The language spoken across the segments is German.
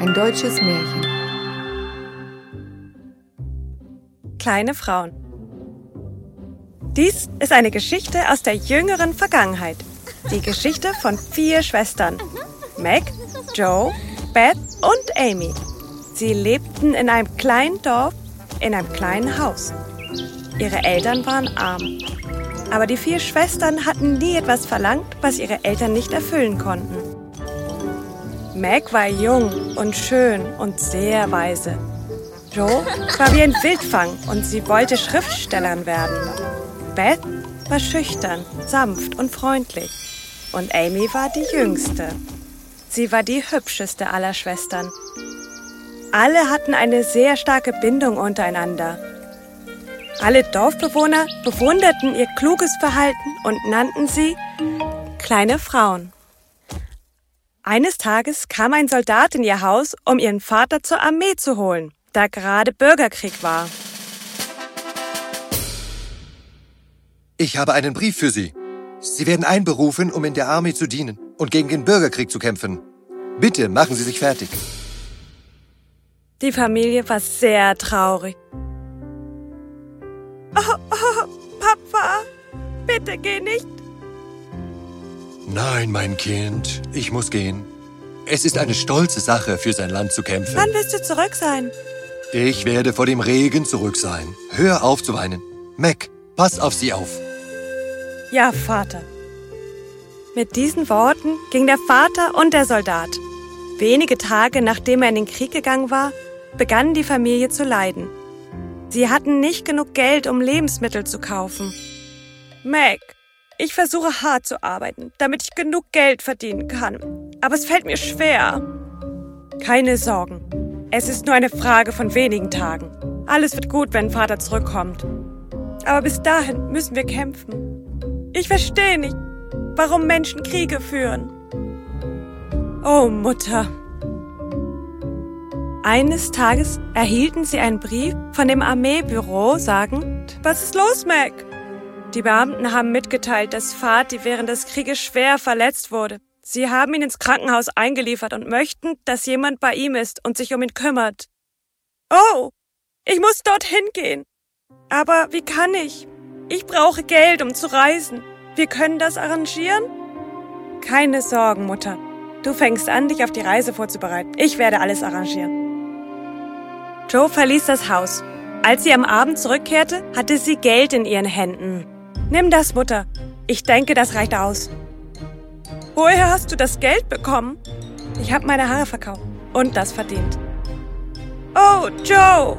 Ein deutsches Märchen. Kleine Frauen. Dies ist eine Geschichte aus der jüngeren Vergangenheit. Die Geschichte von vier Schwestern. Meg, Joe, Beth und Amy. Sie lebten in einem kleinen Dorf, in einem kleinen Haus. Ihre Eltern waren arm. Aber die vier Schwestern hatten nie etwas verlangt, was ihre Eltern nicht erfüllen konnten. Meg war jung und schön und sehr weise. Joe war wie ein Wildfang und sie wollte Schriftstellerin werden. Beth war schüchtern, sanft und freundlich. Und Amy war die jüngste. Sie war die hübscheste aller Schwestern. Alle hatten eine sehr starke Bindung untereinander. Alle Dorfbewohner bewunderten ihr kluges Verhalten und nannten sie kleine Frauen. Eines Tages kam ein Soldat in ihr Haus, um ihren Vater zur Armee zu holen, da gerade Bürgerkrieg war. Ich habe einen Brief für Sie. Sie werden einberufen, um in der Armee zu dienen und gegen den Bürgerkrieg zu kämpfen. Bitte machen Sie sich fertig. Die Familie war sehr traurig. Oh, oh, Papa, bitte geh nicht. Nein, mein Kind, ich muss gehen. Es ist eine stolze Sache, für sein Land zu kämpfen. Wann wirst du zurück sein? Ich werde vor dem Regen zurück sein. Hör auf zu weinen. Mac, pass auf sie auf. Ja, Vater. Mit diesen Worten ging der Vater und der Soldat. Wenige Tage nachdem er in den Krieg gegangen war, begann die Familie zu leiden. Sie hatten nicht genug Geld, um Lebensmittel zu kaufen. Mac, ich versuche hart zu arbeiten, damit ich genug Geld verdienen kann. Aber es fällt mir schwer. Keine Sorgen. Es ist nur eine Frage von wenigen Tagen. Alles wird gut, wenn Vater zurückkommt. Aber bis dahin müssen wir kämpfen. Ich verstehe nicht, warum Menschen Kriege führen. Oh, Mutter. Eines Tages erhielten sie einen Brief von dem Armeebüro sagend, was ist los, Mac? Die Beamten haben mitgeteilt, dass Vati während des Krieges schwer verletzt wurde. Sie haben ihn ins Krankenhaus eingeliefert und möchten, dass jemand bei ihm ist und sich um ihn kümmert. Oh, ich muss dorthin gehen. Aber wie kann ich? Ich brauche Geld, um zu reisen. Wir können das arrangieren? Keine Sorgen, Mutter. Du fängst an, dich auf die Reise vorzubereiten. Ich werde alles arrangieren. Joe verließ das Haus. Als sie am Abend zurückkehrte, hatte sie Geld in ihren Händen. Nimm das, Mutter. Ich denke, das reicht aus. Woher hast du das Geld bekommen? Ich habe meine Haare verkauft und das verdient. Oh, Joe,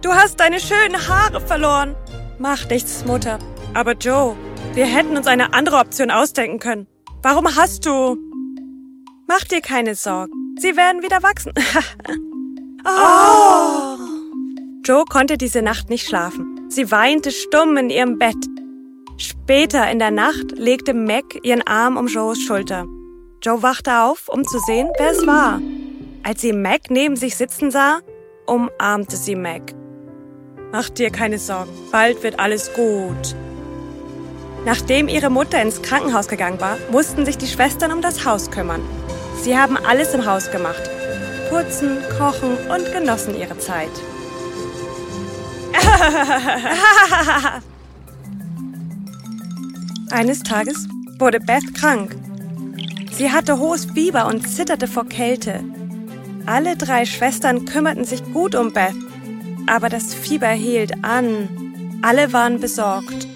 du hast deine schönen Haare verloren. Mach nichts, Mutter. Aber Joe, wir hätten uns eine andere Option ausdenken können. Warum hast du? Mach dir keine Sorgen. Sie werden wieder wachsen. oh. Joe konnte diese Nacht nicht schlafen. Sie weinte stumm in ihrem Bett. Später in der Nacht legte Meg ihren Arm um Joes Schulter. Joe wachte auf, um zu sehen, wer es war. Als sie Meg neben sich sitzen sah, umarmte sie Meg. Mach dir keine Sorgen, bald wird alles gut. Nachdem ihre Mutter ins Krankenhaus gegangen war, mussten sich die Schwestern um das Haus kümmern. Sie haben alles im Haus gemacht. Putzen, kochen und genossen ihre Zeit. Eines Tages wurde Beth krank. Sie hatte hohes Fieber und zitterte vor Kälte. Alle drei Schwestern kümmerten sich gut um Beth, aber das Fieber hielt an. Alle waren besorgt.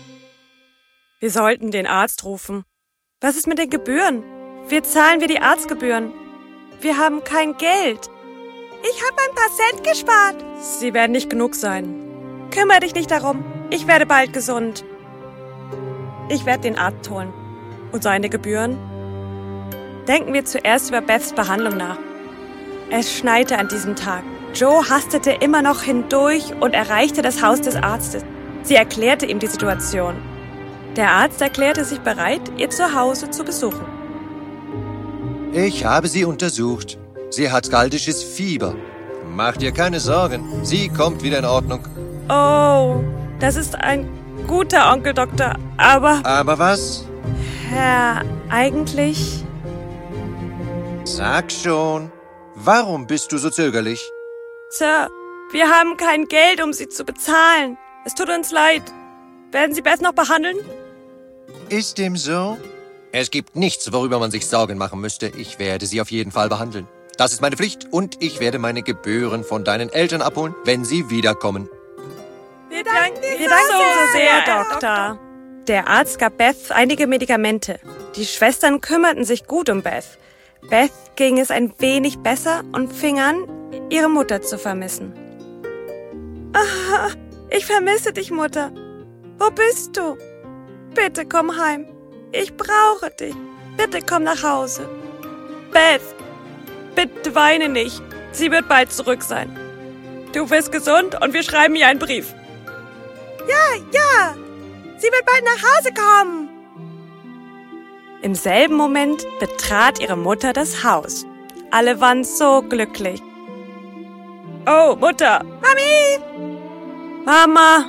Wir sollten den Arzt rufen. Was ist mit den Gebühren? Wir zahlen wir die Arztgebühren. Wir haben kein Geld. Ich habe ein paar Cent gespart. Sie werden nicht genug sein. Kümmere dich nicht darum. Ich werde bald gesund. Ich werde den Arzt holen. Und seine Gebühren? Denken wir zuerst über Beths Behandlung nach. Es schneite an diesem Tag. Joe hastete immer noch hindurch und erreichte das Haus des Arztes. Sie erklärte ihm die Situation. Der Arzt erklärte sich bereit, ihr Zuhause zu besuchen. Ich habe sie untersucht. Sie hat skaldisches Fieber. Mach dir keine Sorgen. Sie kommt wieder in Ordnung. Oh, das ist ein guter Onkel Doktor, aber... Aber was? Herr, eigentlich... Sag schon. Warum bist du so zögerlich? Sir, wir haben kein Geld, um sie zu bezahlen. Es tut uns leid. Werden Sie Beth noch behandeln? Ist dem so? Es gibt nichts, worüber man sich Sorgen machen müsste. Ich werde sie auf jeden Fall behandeln. Das ist meine Pflicht und ich werde meine Gebühren von deinen Eltern abholen, wenn sie wiederkommen. Danken, wir danken so sehr, Doktor. Der Arzt gab Beth einige Medikamente. Die Schwestern kümmerten sich gut um Beth. Beth ging es ein wenig besser und fing an, ihre Mutter zu vermissen. Ah, ich vermisse dich, Mutter. Wo bist du? Bitte komm heim. Ich brauche dich. Bitte komm nach Hause. Beth, bitte weine nicht. Sie wird bald zurück sein. Du bist gesund und wir schreiben ihr einen Brief. Ja, ja. Sie wird bald nach Hause kommen. Im selben Moment betrat ihre Mutter das Haus. Alle waren so glücklich. Oh, Mutter. Mami. Mama.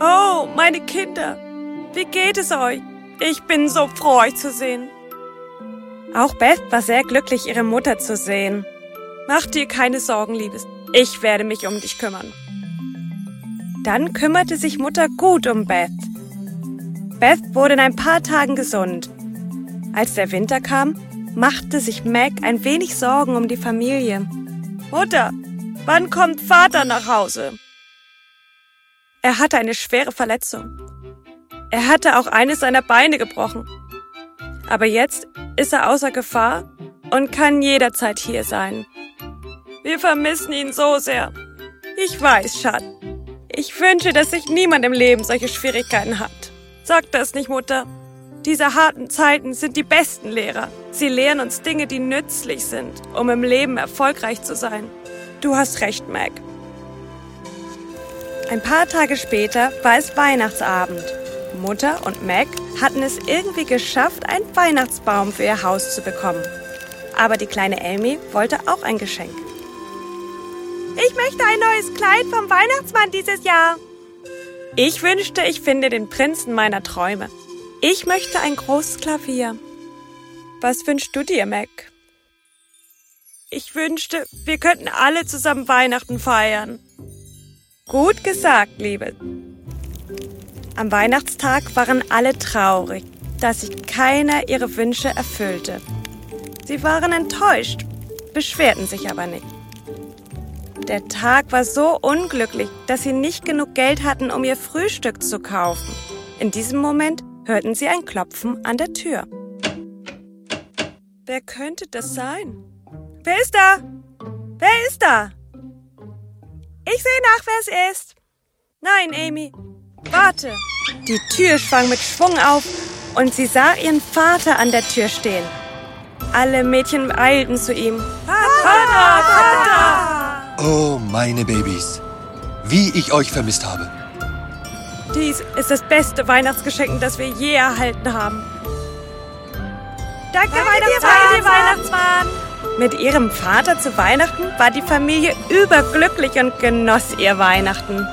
Oh, meine Kinder. Wie geht es euch? Ich bin so froh, euch zu sehen. Auch Beth war sehr glücklich, ihre Mutter zu sehen. Mach dir keine Sorgen, Liebes. Ich werde mich um dich kümmern. Dann kümmerte sich Mutter gut um Beth. Beth wurde in ein paar Tagen gesund. Als der Winter kam, machte sich Meg ein wenig Sorgen um die Familie. Mutter, wann kommt Vater nach Hause? Er hatte eine schwere Verletzung. Er hatte auch eines seiner Beine gebrochen. Aber jetzt ist er außer Gefahr und kann jederzeit hier sein. Wir vermissen ihn so sehr. Ich weiß, Schat. Ich wünsche, dass sich niemand im Leben solche Schwierigkeiten hat. Sag das nicht, Mutter. Diese harten Zeiten sind die besten Lehrer. Sie lehren uns Dinge, die nützlich sind, um im Leben erfolgreich zu sein. Du hast recht, Meg. Ein paar Tage später war es Weihnachtsabend. Mutter und Mac hatten es irgendwie geschafft, einen Weihnachtsbaum für ihr Haus zu bekommen. Aber die kleine Amy wollte auch ein Geschenk. Ich möchte ein neues Kleid vom Weihnachtsmann dieses Jahr. Ich wünschte, ich finde den Prinzen meiner Träume. Ich möchte ein großes Klavier. Was wünschst du dir, Mac? Ich wünschte, wir könnten alle zusammen Weihnachten feiern. Gut gesagt, Liebe. Am Weihnachtstag waren alle traurig, dass sich keiner ihre Wünsche erfüllte. Sie waren enttäuscht, beschwerten sich aber nicht. Der Tag war so unglücklich, dass sie nicht genug Geld hatten, um ihr Frühstück zu kaufen. In diesem Moment hörten sie ein Klopfen an der Tür. Wer könnte das sein? Wer ist da? Wer ist da? Ich sehe nach, wer es ist. Nein, Amy, Warte! Die Tür schwang mit Schwung auf und sie sah ihren Vater an der Tür stehen. Alle Mädchen eilten zu ihm. Vater, Vater! Oh, meine Babys. Wie ich euch vermisst habe. Dies ist das beste Weihnachtsgeschenk, das wir je erhalten haben. Danke, Danke Weihnachtsmann. Dir, Weihnachtsmann! Mit ihrem Vater zu Weihnachten war die Familie überglücklich und genoss ihr Weihnachten.